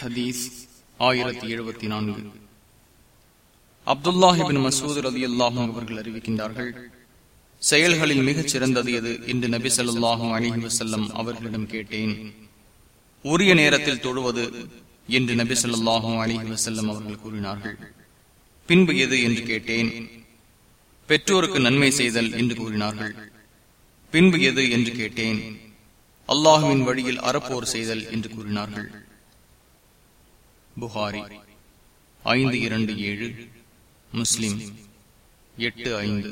ஹதீஸ் ஆயிரத்தி எழுபத்தி நான்கு. அப்துல்லாஹிபின் மசூத் ரதி அல்லாஹும் அவர்கள் அறிவிக்கின்றார்கள் செயல்களில் மிகச் சிறந்தது எது என்று நபி சொல்லாஹும் அலிஹி வசல்லம் அவர்களிடம் கேட்டேன். உரிய நேரத்தில் தொழுவது என்று நபி சொல்லாஹும் அலிஹி வசல்லம் அவர்கள் கூறினார்கள். பின்பு எது என்று கேட்டேன் பெற்றோருக்கு நன்மை செய்தல் என்று கூறினார்கள். பின்பு எது என்று கேட்டேன் அல்லாஹுவின் வழியில் அறப்போர் செய்தல் என்று கூறினார்கள். புகாரி ஐந்து இரண்டு ஏழு முஸ்லிம் எட்டு ஐந்து.